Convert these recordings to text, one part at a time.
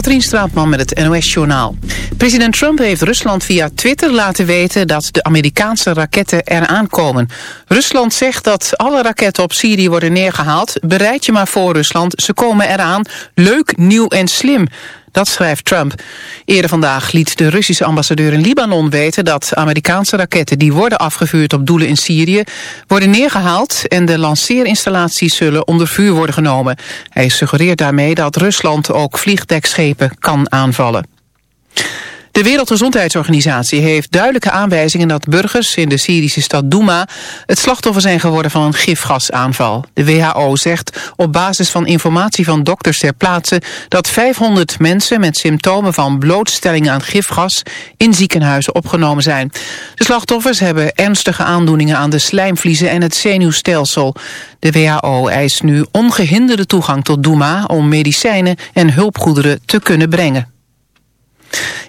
Katrien Straatman met het NOS-journaal. President Trump heeft Rusland via Twitter laten weten dat de Amerikaanse raketten eraan komen. Rusland zegt dat alle raketten op Syrië worden neergehaald. Bereid je maar voor Rusland, ze komen eraan. Leuk, nieuw en slim. Dat schrijft Trump. Eerder vandaag liet de Russische ambassadeur in Libanon weten dat Amerikaanse raketten die worden afgevuurd op doelen in Syrië worden neergehaald en de lanceerinstallaties zullen onder vuur worden genomen. Hij suggereert daarmee dat Rusland ook vliegdekschepen kan aanvallen. De Wereldgezondheidsorganisatie heeft duidelijke aanwijzingen dat burgers in de Syrische stad Douma het slachtoffer zijn geworden van een gifgasaanval. De WHO zegt op basis van informatie van dokters ter plaatse dat 500 mensen met symptomen van blootstelling aan gifgas in ziekenhuizen opgenomen zijn. De slachtoffers hebben ernstige aandoeningen aan de slijmvliezen en het zenuwstelsel. De WHO eist nu ongehinderde toegang tot Douma om medicijnen en hulpgoederen te kunnen brengen.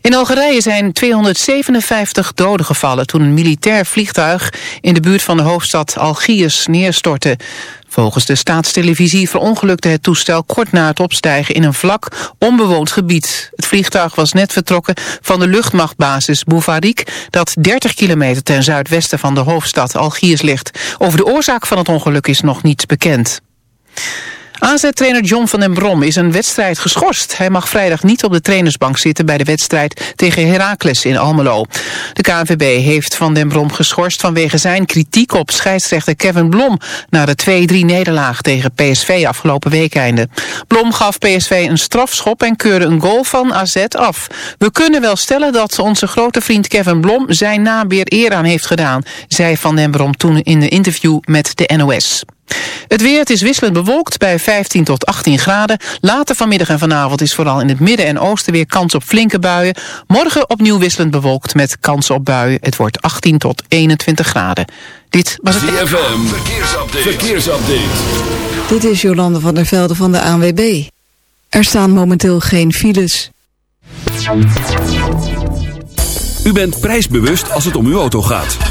In Algerije zijn 257 doden gevallen toen een militair vliegtuig in de buurt van de hoofdstad Algiers neerstortte. Volgens de staatstelevisie verongelukte het toestel kort na het opstijgen in een vlak onbewoond gebied. Het vliegtuig was net vertrokken van de luchtmachtbasis Boufarik, dat 30 kilometer ten zuidwesten van de hoofdstad Algiers ligt. Over de oorzaak van het ongeluk is nog niets bekend. AZ-trainer John van den Brom is een wedstrijd geschorst. Hij mag vrijdag niet op de trainersbank zitten bij de wedstrijd tegen Heracles in Almelo. De KNVB heeft van den Brom geschorst vanwege zijn kritiek op scheidsrechter Kevin Blom na de 2-3 nederlaag tegen PSV afgelopen weekeinde. Blom gaf PSV een strafschop en keurde een goal van AZ af. We kunnen wel stellen dat onze grote vriend Kevin Blom zijn naam weer eer aan heeft gedaan, zei Van den Brom toen in een interview met de NOS. Het weer, het is wisselend bewolkt bij 15 tot 18 graden. Later vanmiddag en vanavond is vooral in het midden en oosten weer kans op flinke buien. Morgen opnieuw wisselend bewolkt met kans op buien. Het wordt 18 tot 21 graden. Dit was het... ZFM, verkeersupdate. verkeersupdate. Dit is Jolande van der Velde van de ANWB. Er staan momenteel geen files. U bent prijsbewust als het om uw auto gaat.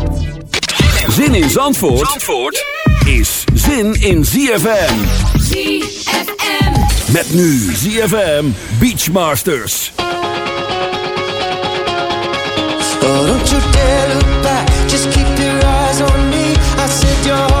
Zin in Zandvoort, Zandvoort is zin in ZFM. ZFM. Met nu ZFM Beachmasters. Oh, don't you dare look back. Just keep your eyes on me. I said you're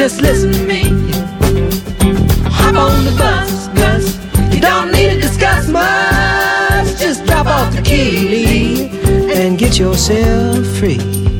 Just listen to me. Hop on the bus, Gus. You don't need to discuss much. Just drop off the key, and get yourself free.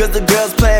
Cause the girls playing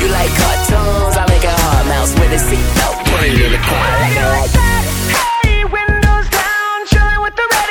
You like cartoons? I make a hard mouse with a seatbelt. Put it in the car. Like that. Hey, windows down, chilling with the radio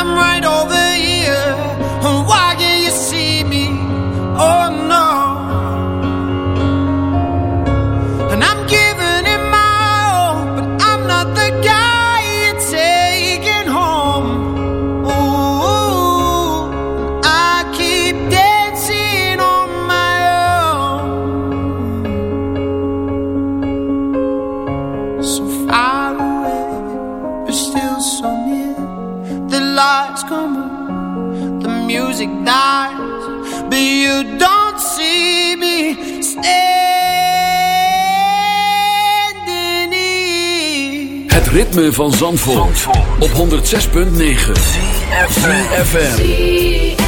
I'm right over dies, but you don't see me standing here. Het ritme van Zandvoort, op 106.9 FM.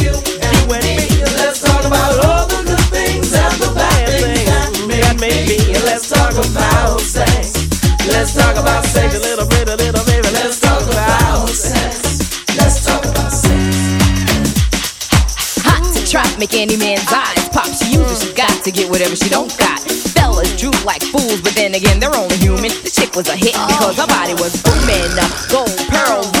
about sex. A little bit, a little baby. Let's talk about sex. Let's talk about sex. Hot to trap, make any man's eyes pop. She uses, she got to get whatever she don't got. Fellas droop like fools, but then again, they're only human. The chick was a hit because her body was booming. Gold, pearl, rubies, crazy diamonds.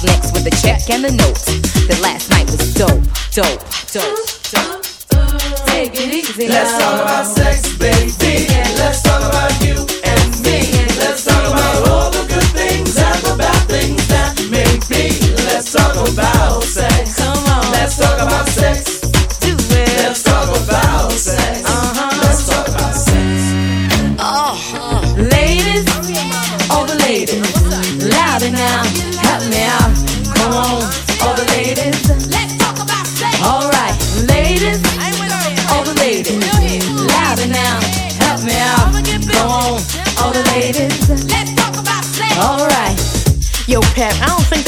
Next with a check and a note. That last night was dope, dope, dope, dope. Take it easy. Let's talk about sex, baby.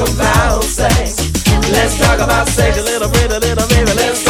Talk about sex. Let's talk about sex a little bit, a little baby. Let's